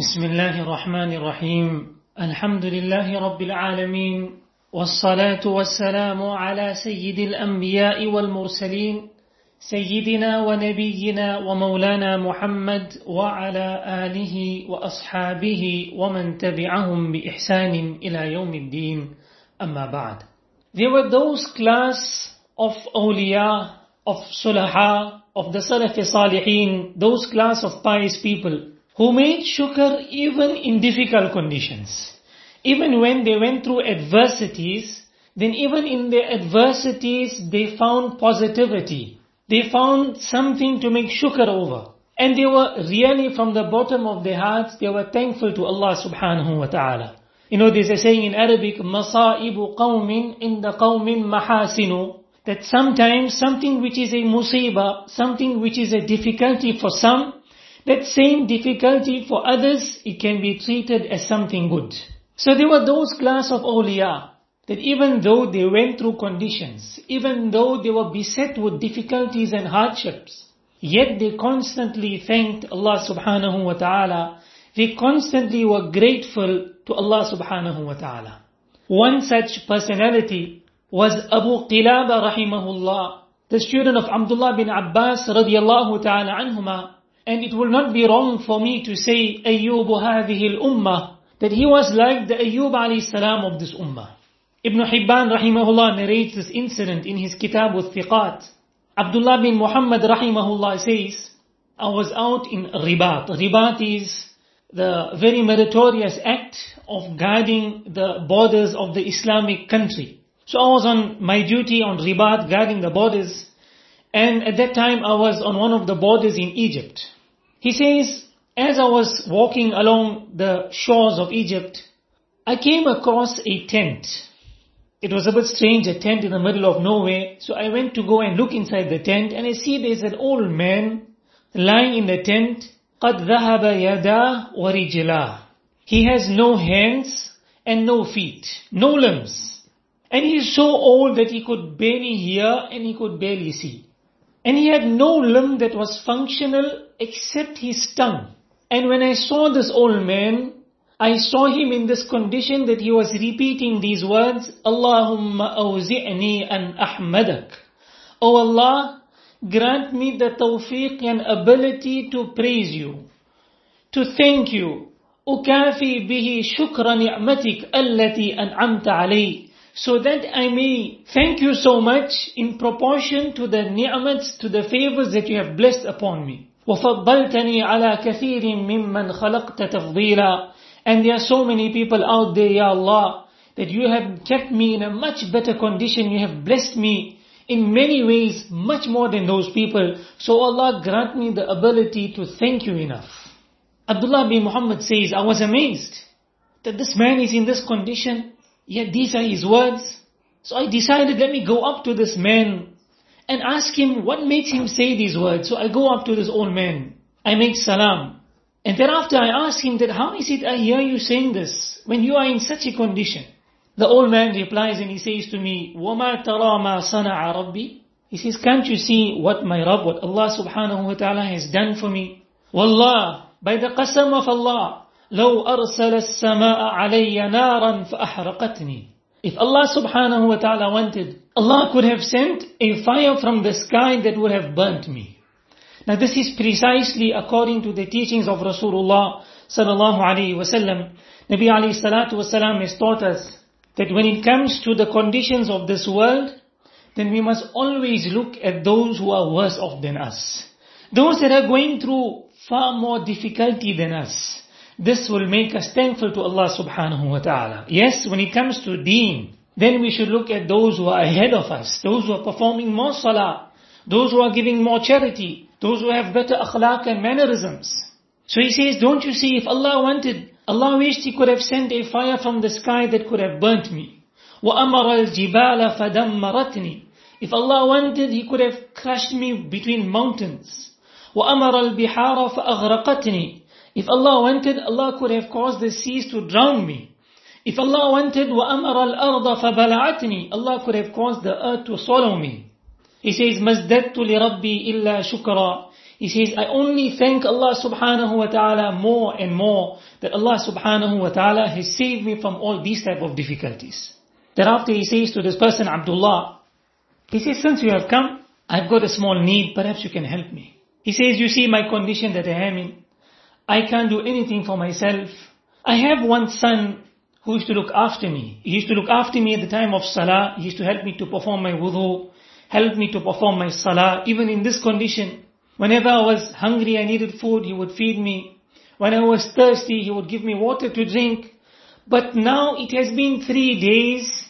بسم الله الرحمن الرحيم. الحمد لله رب العالمين والصلاة والسلام على سيد الأنبياء والمرسلين سيدنا ونبينا ومولانا محمد وعلى آله وأصحابه ومن تبعهم بإحسان إلى يوم الدين. أما بعد. There were those class of awliya, of sulaha, of the salaf salihin, those class of pious people. who made shukr even in difficult conditions. Even when they went through adversities, then even in their adversities they found positivity. They found something to make shukr over. And they were really from the bottom of their hearts, they were thankful to Allah subhanahu wa ta'ala. You know, there's a saying in Arabic, مَصَائِبُ قَوْمٍ إِنَّ قَوْمٍ مَحَاسِنُ That sometimes something which is a musibah, something which is a difficulty for some, that same difficulty for others, it can be treated as something good. So there were those class of awliya, that even though they went through conditions, even though they were beset with difficulties and hardships, yet they constantly thanked Allah subhanahu wa ta'ala, they constantly were grateful to Allah subhanahu wa ta'ala. One such personality was Abu Qilaba rahimahullah, the student of Abdullah bin Abbas radiallahu ta'ala anhuma, and it will not be wrong for me to say Ayyub hadhihi al-ummah, that he was like the Ayyub alayhi salam of this ummah. Ibn Hibban rahimahullah narrates this incident in his kitab ath-Thiqat. Abdullah bin Muhammad rahimahullah says, I was out in Ribat. Ribat is the very meritorious act of guarding the borders of the Islamic country. So I was on my duty on Ribat guarding the borders and at that time I was on one of the borders in Egypt. He says, as I was walking along the shores of Egypt, I came across a tent. It was a bit strange, a tent in the middle of nowhere. So I went to go and look inside the tent and I see there's an old man lying in the tent. قَدْ ذَهَبَ يَدَاهُ وَرِجِلَاهُ He has no hands and no feet, no limbs. And he is so old that he could barely hear and he could barely see. And he had no limb that was functional except his tongue. And when I saw this old man, I saw him in this condition that he was repeating these words, Allahumma awzi'ni an ahmadak. Oh Allah, grant me the tawfiq and ability to praise you, to thank you. أكافي به شكر نعمتك التي أنعمت علي so that I may thank you so much in proportion to the ni'mats, to the favors that you have blessed upon me. وَفَضَّلْتَنِي عَلَى كَثِيرٍ مِمَّنْ خَلَقْتَ تَفْضِيلًا And there are so many people out there, Ya Allah, that you have kept me in a much better condition, you have blessed me in many ways, much more than those people. So Allah grant me the ability to thank you enough. Abdullah bin Muhammad says, I was amazed that this man is in this condition, Yet these are his words. So I decided, let me go up to this man and ask him what makes him say these words. So I go up to this old man. I make salam. And thereafter I ask him that how is it I hear you saying this when you are in such a condition? The old man replies and he says to me, وَمَا تَرَى مَا صَنَعَ رَبِّي He says, can't you see what my Rabb, what Allah subhanahu wa ta'ala has done for me? Wallah, by the qasam of Allah, لو أرسل السماء علي نارا فأحرقتني If Allah subhanahu wa ta'ala wanted, Allah could have sent a fire from the sky that would have burnt me. Now this is precisely according to the teachings of Rasulullah sallallahu alayhi wasallam. Nabi alayhi salatu wasalam has taught us that when it comes to the conditions of this world, then we must always look at those who are worse off than us. Those that are going through far more difficulty than us. This will make us thankful to Allah subhanahu wa ta'ala. Yes, when it comes to deen, then we should look at those who are ahead of us, those who are performing more salah, those who are giving more charity, those who have better akhlaq and mannerisms. So he says, don't you see, if Allah wanted, Allah wished He could have sent a fire from the sky that could have burnt me. وَأَمَرَ الْجِبَالَ فَدَمَّرَتْنِي If Allah wanted, He could have crushed me between mountains. وَأَمَرَ الْبِحَارَ فَأَغْرَقَتْنِي if Allah wanted, Allah could have caused the seas to drown me. If Allah wanted, وَأَمَرَ الْأَرْضَ فَبَلَعَتْنِي Allah could have caused the earth to swallow me. He says, مَزْدَدْتُ لِرَبِّي إِلَّا شُكْرًا He says, I only thank Allah subhanahu wa ta'ala more and more that Allah subhanahu wa ta'ala has saved me from all these type of difficulties. Thereafter he says to this person, Abdullah, he says, since you have come, I've got a small need, perhaps you can help me. He says, you see my condition that I am in. I can't do anything for myself. I have one son who used to look after me. He used to look after me at the time of salah. He used to help me to perform my wudu, help me to perform my salah, even in this condition. Whenever I was hungry, I needed food, he would feed me. When I was thirsty, he would give me water to drink. But now it has been three days.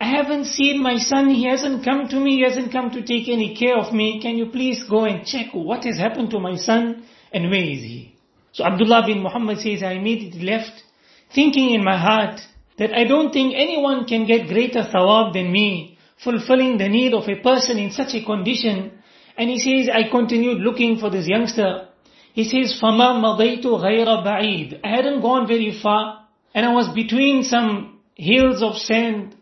I haven't seen my son. He hasn't come to me. He hasn't come to take any care of me. Can you please go and check what has happened to my son and where is he? So Abdullah bin Muhammad says, I immediately left thinking in my heart that I don't think anyone can get greater thawab than me, fulfilling the need of a person in such a condition. And he says, I continued looking for this youngster. He says, فَمَا مَضَيْتُ غَيْرَ بَعِيدٍ I hadn't gone very far, and I was between some hills of sand,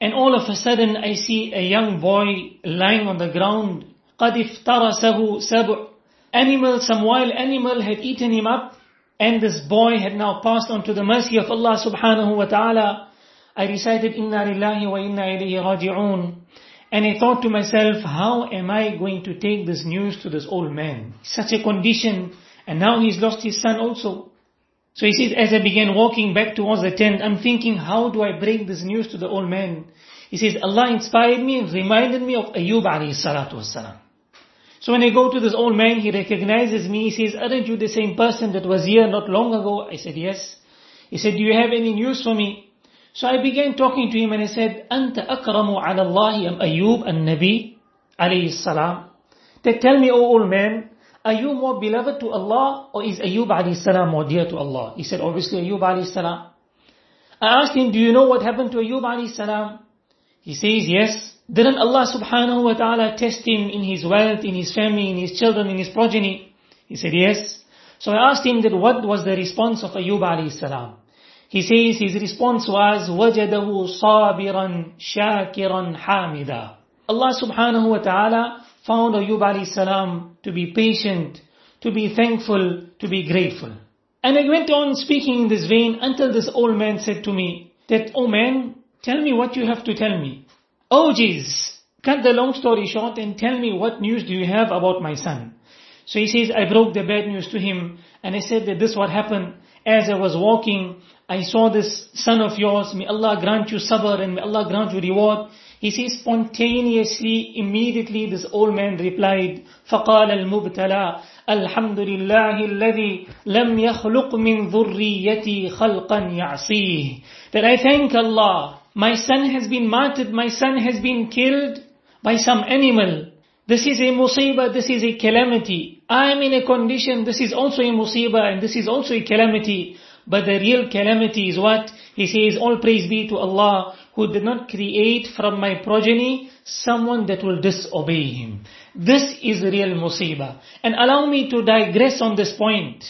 and all of a sudden I see a young boy lying on the ground. قَدْ افترسه سَبْعٌ Animal, some wild animal had eaten him up, and this boy had now passed on to the mercy of Allah subhanahu wa ta'ala. I recited Inna lillahi wa inna ilayhi raji'un. And I thought to myself, how am I going to take this news to this old man? Such a condition, and now he's lost his son also. So he says, as I began walking back towards the tent, I'm thinking, how do I break this news to the old man? He says, Allah inspired me reminded me of Ayub alayhi salatu wasalam. So when I go to this old man, he recognizes me. He says, aren't you the same person that was here not long ago? I said, yes. He said, do you have any news for me? So I began talking to him and I said, أنت أكرم على الله أم أيوب النبي عليه السلام. They tell me, O old man, are you more beloved to Allah or is Ayub alayhi salam more dear to Allah? He said, obviously Ayub alayhi salam. I asked him, do you know what happened to Ayub alayhi salam? He says, yes. Didn't Allah subhanahu wa ta'ala test him in his wealth, in his family, in his children, in his progeny? He said, yes. So I asked him that what was the response of Ayub alayhi salam? He says his response was, وَجَدَهُ صَابِرًا شَاكِرًا حَامِدًا Allah subhanahu wa ta'ala found Ayub alayhi salam to be patient, to be thankful, to be grateful. And I went on speaking in this vein until this old man said to me that, oh man, tell me what you have to tell me. Oh jeez, cut the long story short and tell me what news do you have about my son. So he says, I broke the bad news to him and I said that this what happened. As I was walking, I saw this son of yours, may Allah grant you sabr and may Allah grant you reward. He says spontaneously, immediately this old man replied, فقال المبتلى الحمد لله الذي لم يخلق من ذريتي خلقا يعصيه. That I thank Allah, my son has been martyred, my son has been killed by some animal. This is a musibah, this is a calamity. I am in a condition, this is also a musibah and this is also a calamity. But the real calamity is what? He says, all praise be to Allah who did not create from my progeny someone that will disobey Him. This is real musibah. And allow me to digress on this point.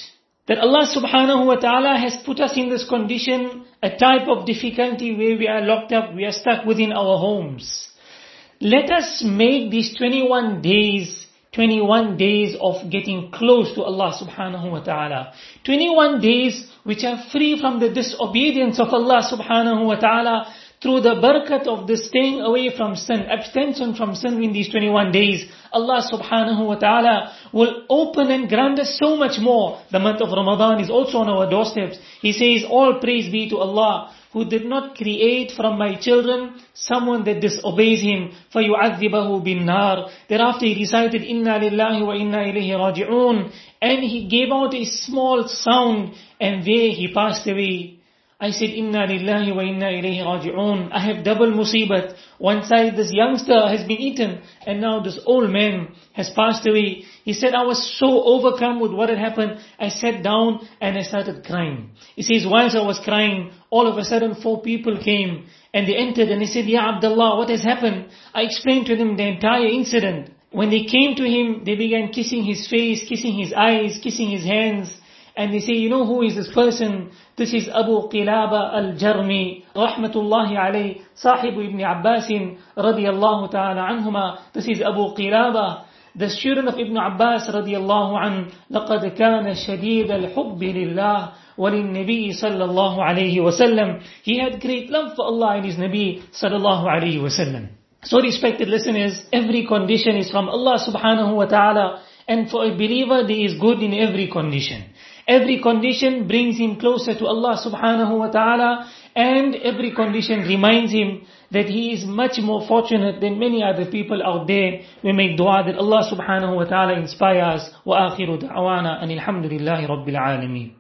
That Allah subhanahu wa ta'ala has put us in this condition, a type of difficulty where we are locked up, we are stuck within our homes. Let us make these 21 days 21 days of getting close to Allah subhanahu wa ta'ala. 21 days which are free from the disobedience of Allah subhanahu wa ta'ala through the barakat of the staying away from sin, abstention from sin in these 21 days, Allah subhanahu wa ta'ala will open and grant us so much more. The month of Ramadan is also on our doorsteps. He says, all praise be to Allah who did not create from my children someone that disobeys him, فَيُعَذِّبَهُ بِالنَّارِ Thereafter he recited, إِنَّا لِلَّهِ وَإِنَّا إِلَيْهِ رَاجِعُونَ And he gave out a small sound and there he passed away. I said, Inna lillahi wa inna ilayhi raji'un. I have double musibat. One side this youngster has been eaten and now this old man has passed away. He said, I was so overcome with what had happened. I sat down and I started crying. He says, whilst I was crying, all of a sudden four people came and they entered and they said, Ya Abdullah, what has happened? I explained to them the entire incident. When they came to him, they began kissing his face, kissing his eyes, kissing his hands. And they say, you know who is this person? This is Abu Qilaba al-Jarmi, rahmatullahi alayh, sahib ibn Abbas, radiyallahu ta'ala anhuma. This is Abu Qilaba. The student of Ibn Abbas radiallahu an, لَقَدْ كَانَ شَدِيدَ الْحُبِّ لِلَّهِ وَلِلنَّبِيِّ صلى الله عليه وسلم. He had great love for Allah and His Nabi sallallahu alayhi wasallam. So respected listeners, every condition is from Allah subhanahu wa ta'ala and for a believer there is good in every condition. Every condition brings him closer to Allah subhanahu wa ta'ala and every condition reminds him that he is much more fortunate than many other people out there. We make dua that Allah subhanahu wa ta'ala inspires. Akhiru da'wana and alhamdulillahi rabbil alameen.